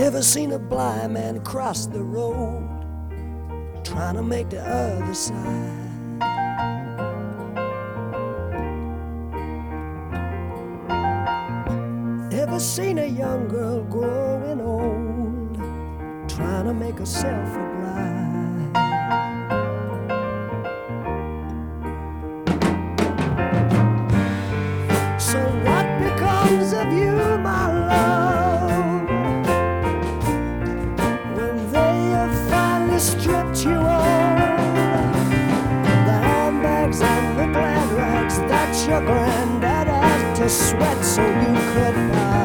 Ever seen a blind man cross the road trying to make the other side? Ever seen a young girl growing old trying to make herself a bride? Your granddad had to sweat so you could buy?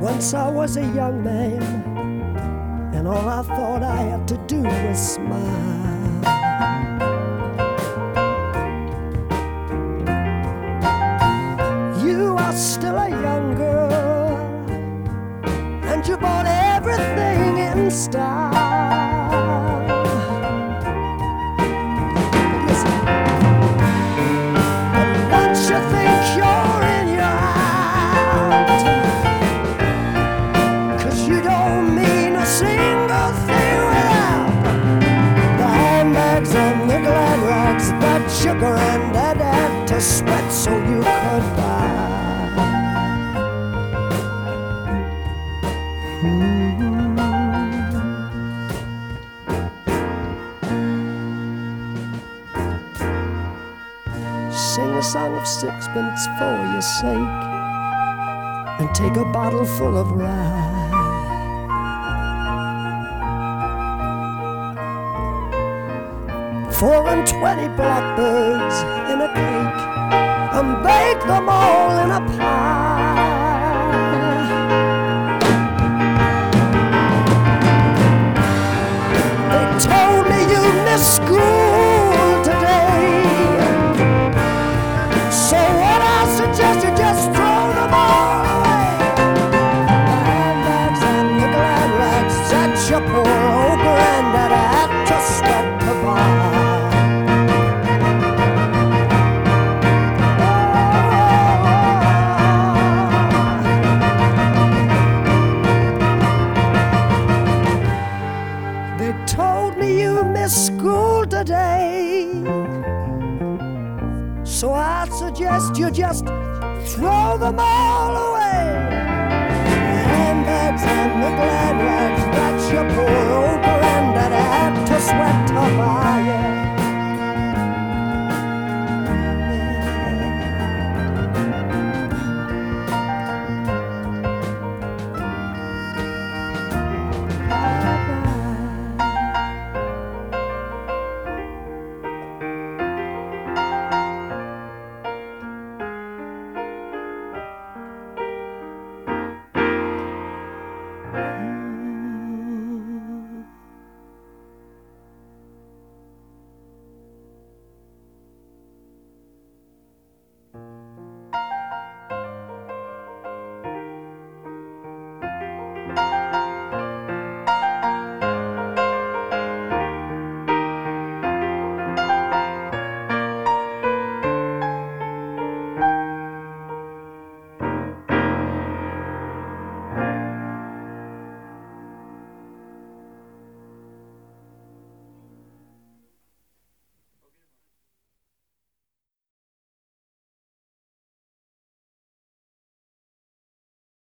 Once I was a young man, and all I thought I had to do was smile. Everything Sing a song of sixpence for your sake and take a bottle full of rye. Four and twenty blackbirds in a cake and bake them all in a pie. You missed school today. So I suggest you just throw them all away.